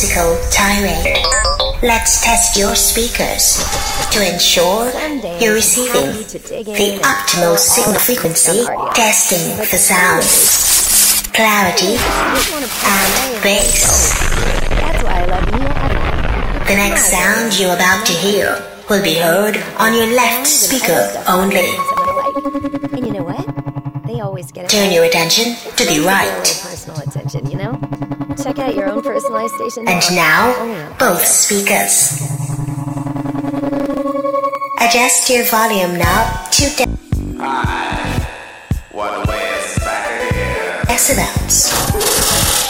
musical tirade, let's test your speakers to ensure you're receiving the optimal signal frequency, testing the sound, clarity, and bass. The next sound you're about to hear will be heard on your left speaker only. And you know what? They always get Turn your attention to the right. Personal attention, you know? Check out your own personalized station. And now, oh, both speakers. Adjust your volume knob to de- decibels. Test.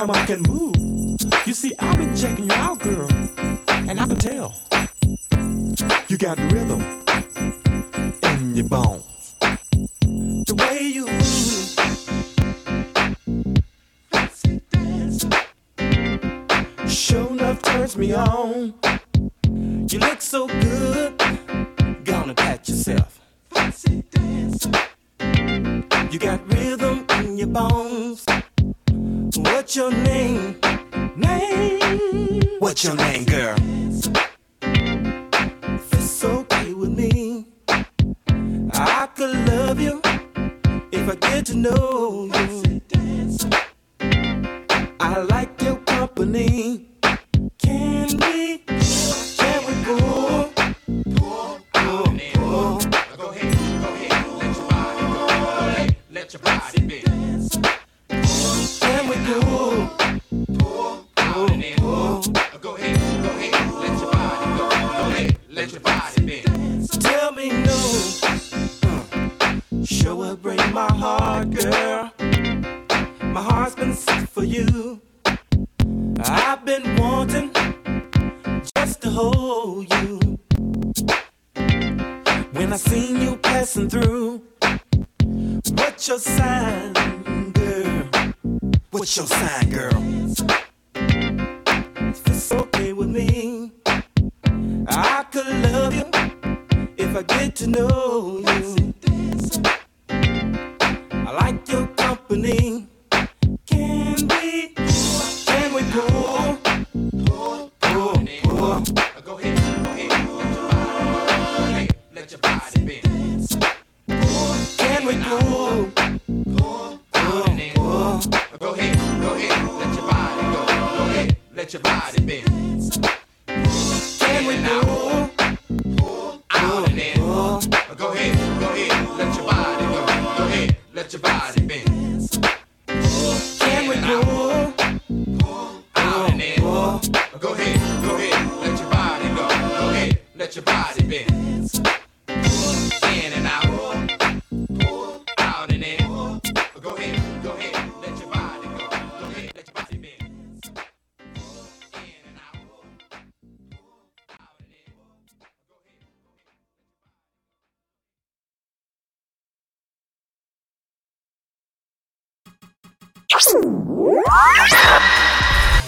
time I can move. You see, I've been checking you out.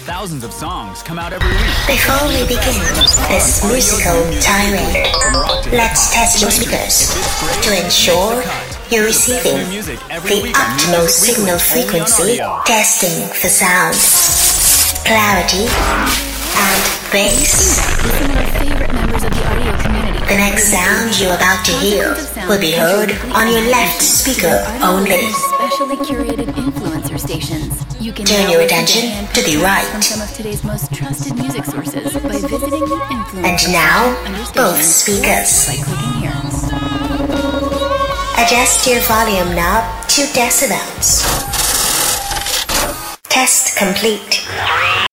Thousands of songs come out every week. Before we begin this musical tirade, let's test your speakers to ensure you're receiving the optimal signal frequency, testing for sound, clarity, and bass. Some of our favorite members of the audio community. The next sound you're about to hear will be heard on your left speaker only. Specially curated influencer stations. You can Turn your attention to the from right. some of today's most trusted music sources by visiting influencers. And now, both speakers. By clicking here. Adjust your volume knob to decibels. Test complete.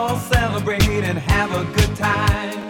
all celebrate and have a good time.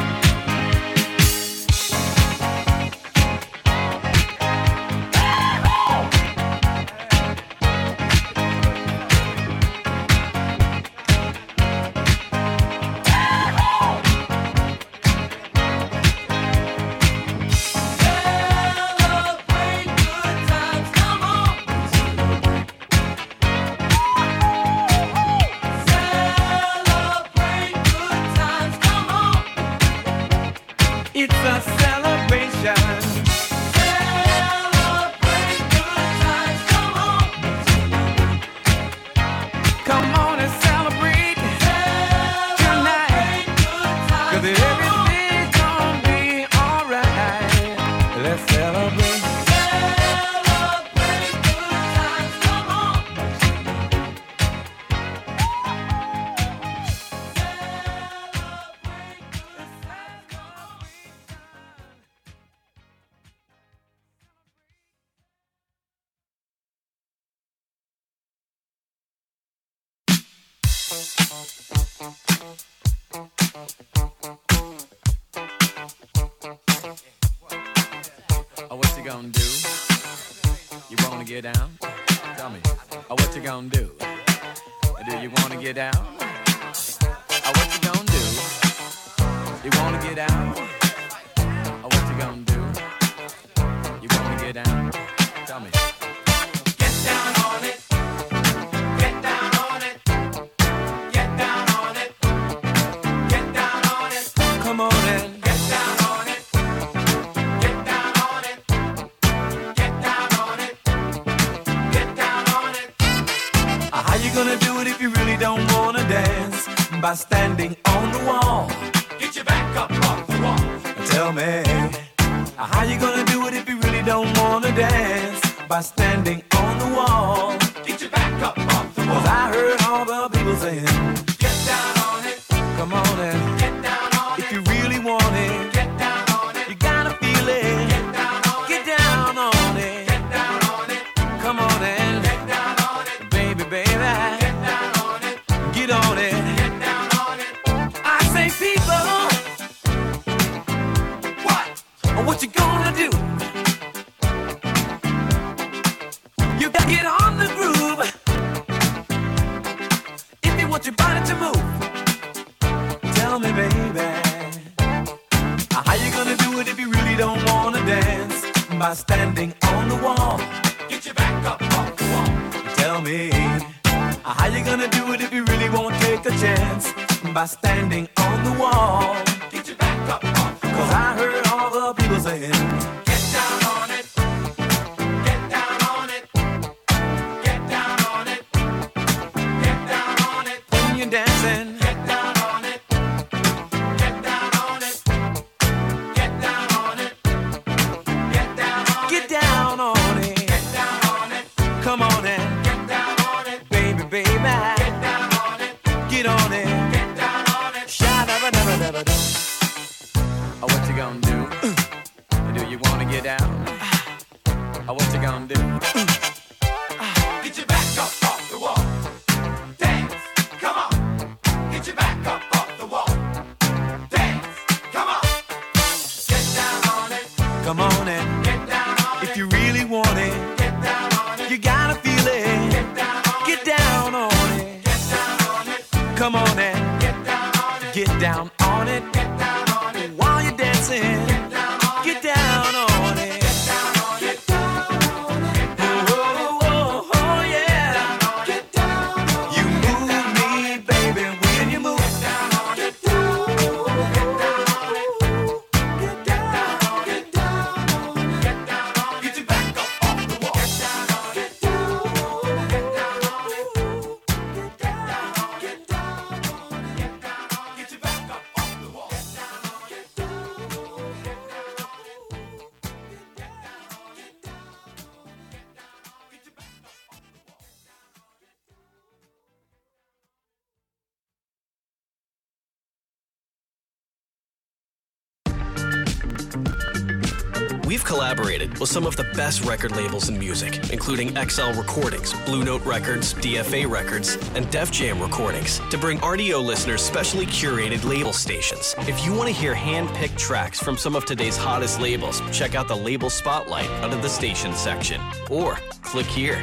Collaborated with some of the best record labels in music, including XL Recordings, Blue Note Records, DFA Records, and Def Jam Recordings, to bring Rdio listeners specially curated label stations. If you want to hear hand-picked tracks from some of today's hottest labels, check out the Label Spotlight under the station section, or click here.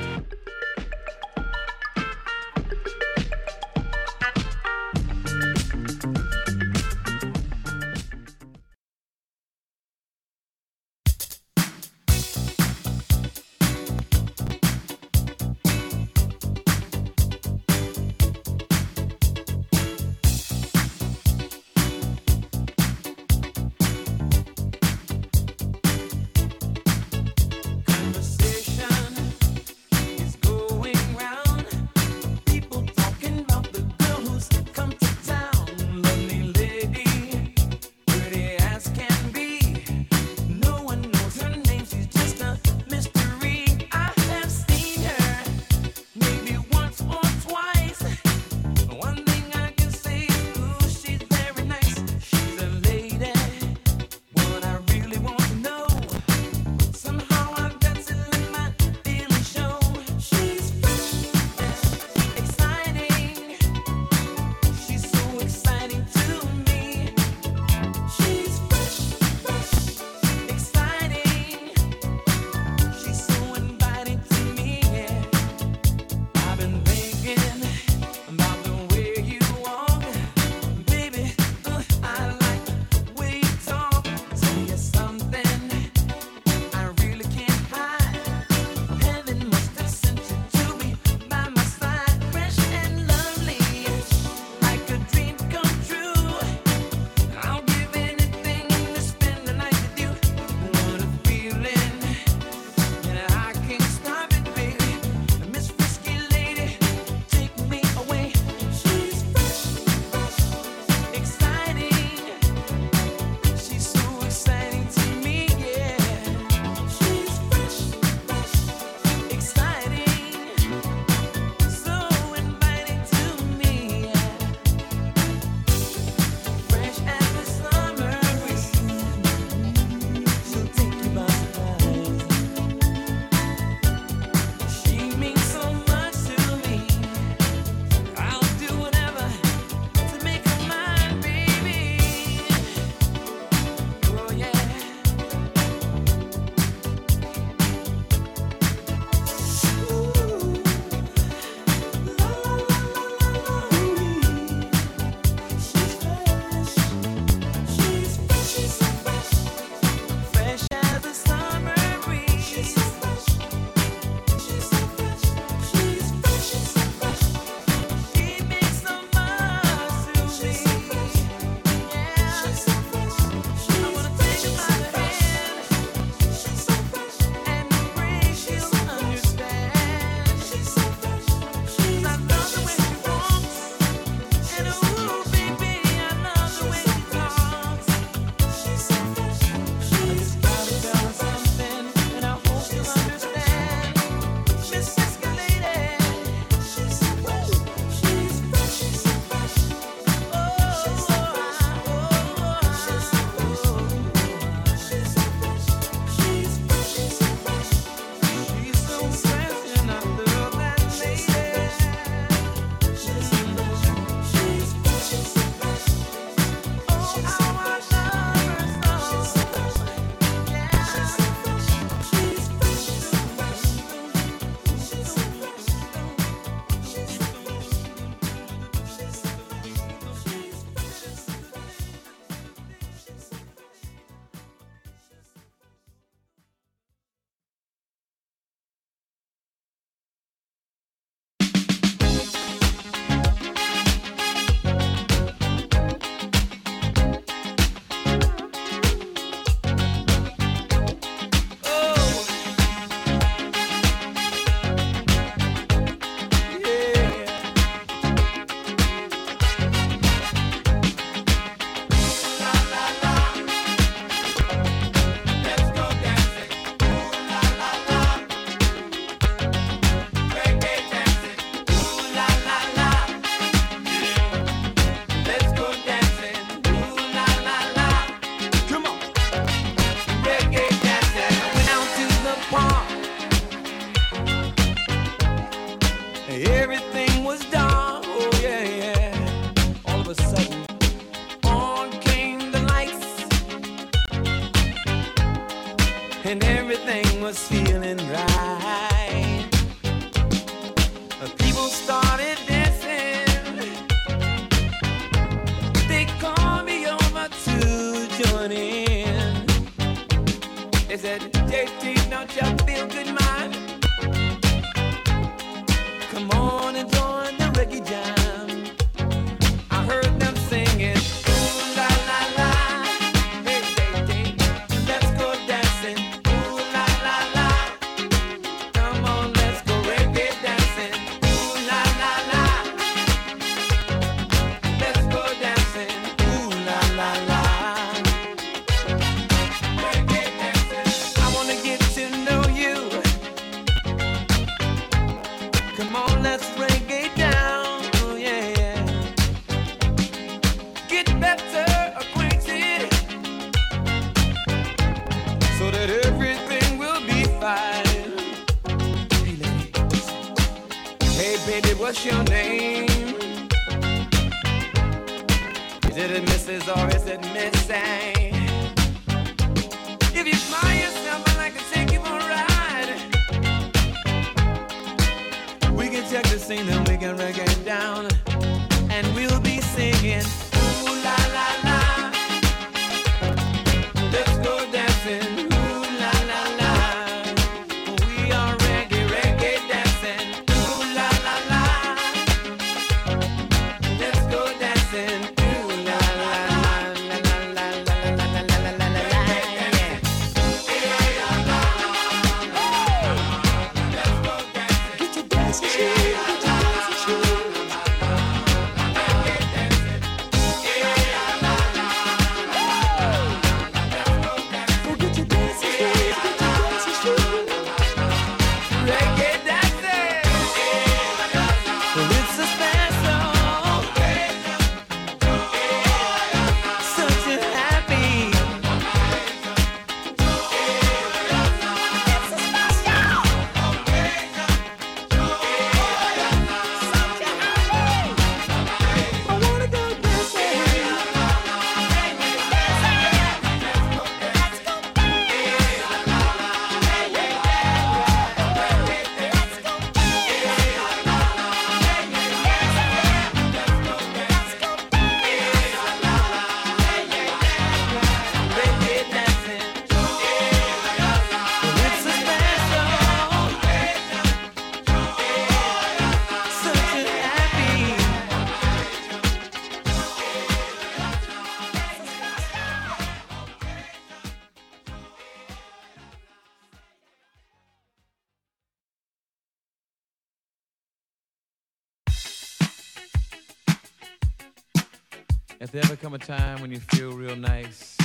Come a time when you feel real nice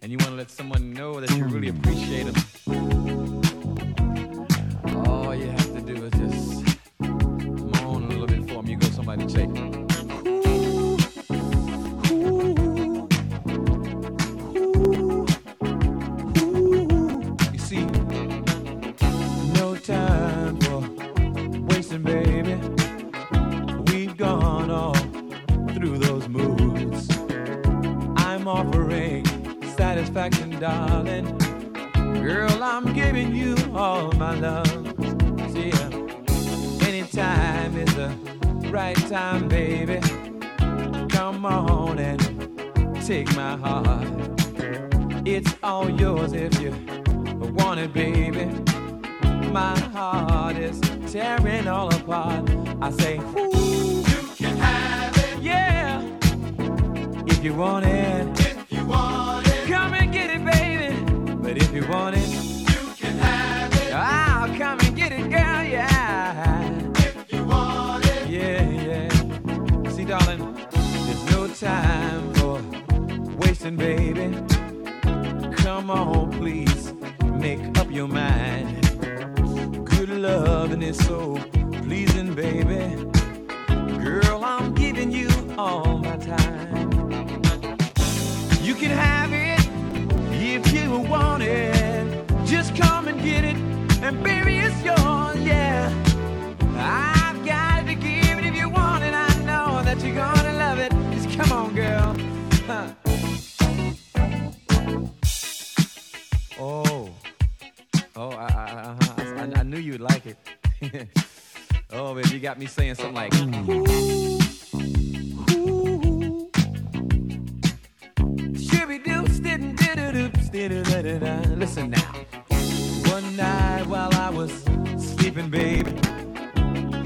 and you want to let someone know that you really appreciate them, all you have to do is just moan a little bit for them. You go somebody check. Darling. Girl, I'm giving you all my love. See ya. Anytime is the right time, baby. Come on and take my heart. It's all yours if you want it, baby. My heart is tearing all apart. I say, Ooh, you can have it. Yeah, if you want it. But if you want it, you can have it. I'll come and get it, girl. Yeah. If you want it, yeah, yeah. See, darling, there's no time for wasting, baby. Come on, please, make up your mind. Good loving is so pleasing, baby. Girl, I'm giving you all my time. You can have come and get it, and baby, it's yours, yeah. I've got to give it if you want it. I know that you're gonna love it. Just come on, girl. Oh, oh, I, I. I, I, I knew you'd like it. oh, baby, you got me saying something like. Listen now. One night while I was sleeping, baby,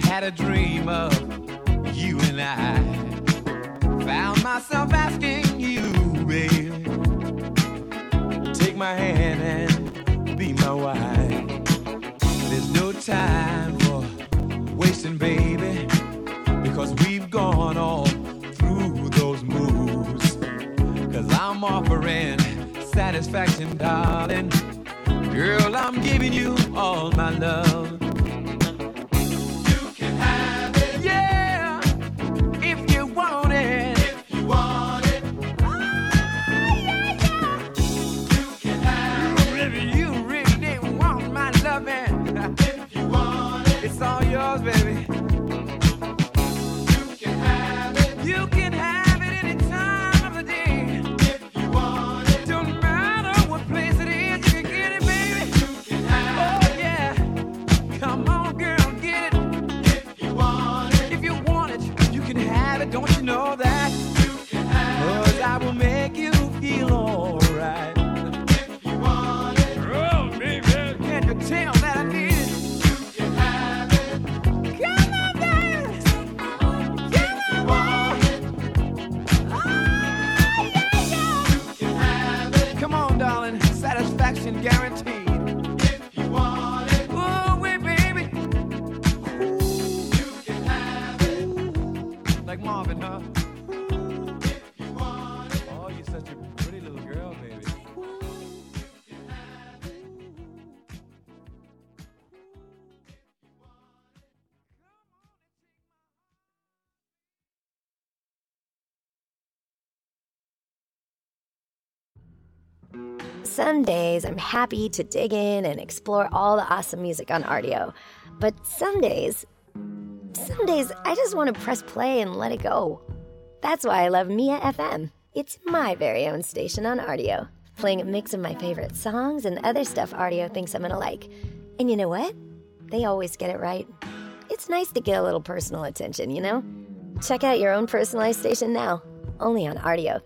had a dream of you and I. Found myself asking you, baby, take my hand and be my wife. There's no time for wasting, baby, because we've gone all through those moves. Cause I'm offering satisfaction, darling. Girl, I'm giving you all my love. Some days I'm happy to dig in and explore all the awesome music on Rdio. But some days, some days I just want to press play and let it go. That's why I love Mia FM. It's my very own station on Rdio, playing a mix of my favorite songs and other stuff Rdio thinks I'm gonna like. And you know what? They always get it right. It's nice to get a little personal attention, you know? Check out your own personalized station now, only on Rdio.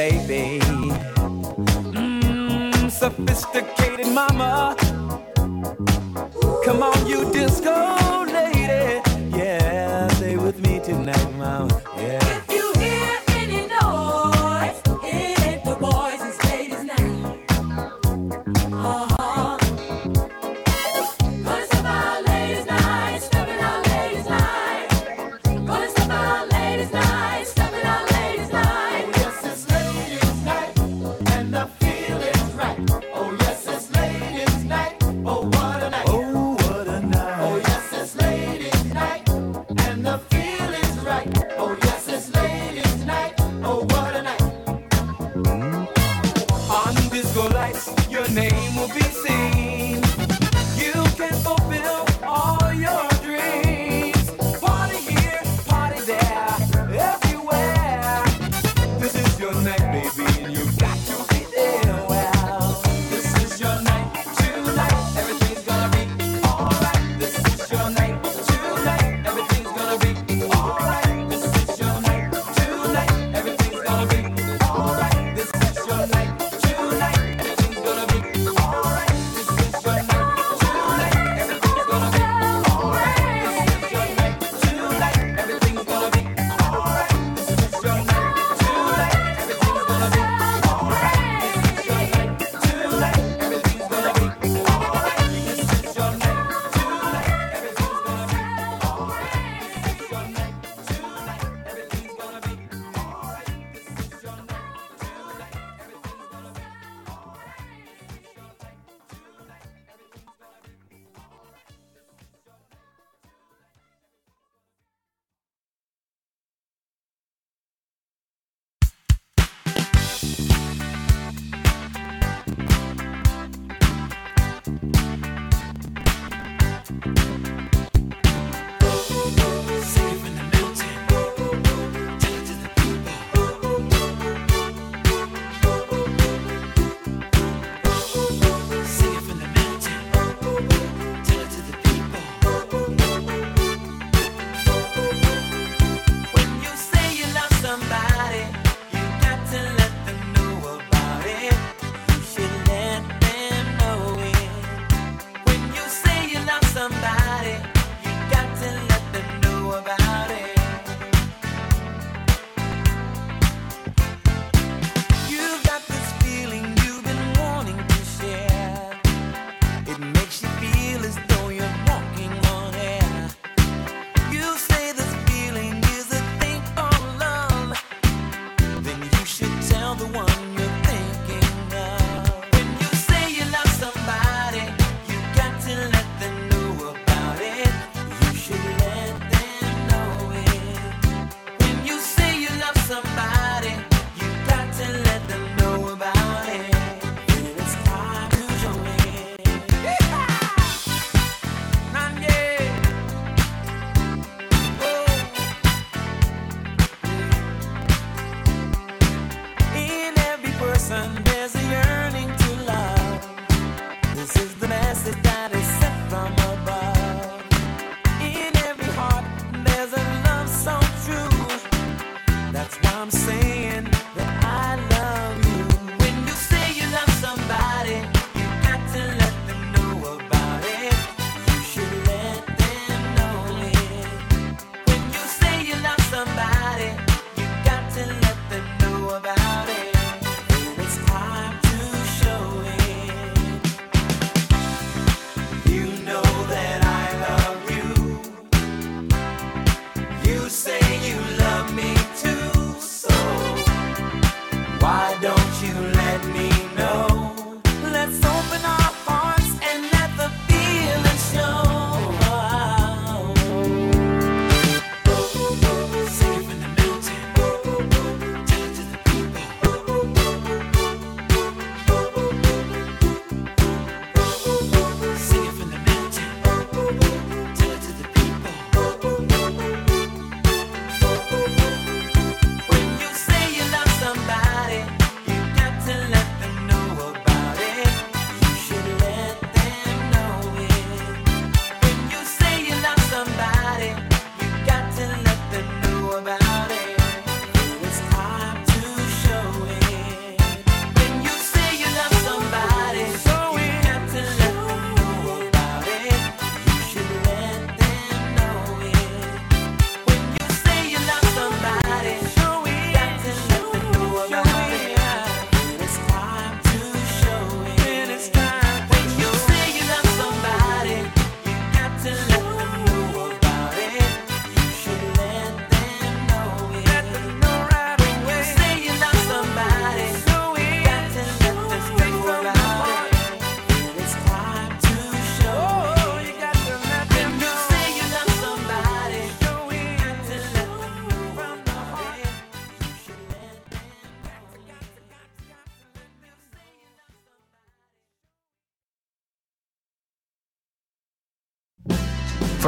Baby,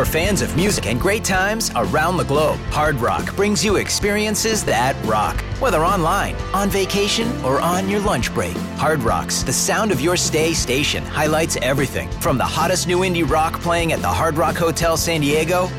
for fans of music and great times around the globe. Hard Rock brings you experiences that rock. Whether online, on vacation, or on your lunch break, Hard Rock's The Sound of Your Stay station highlights everything from the hottest new indie rock playing at the Hard Rock Hotel San Diego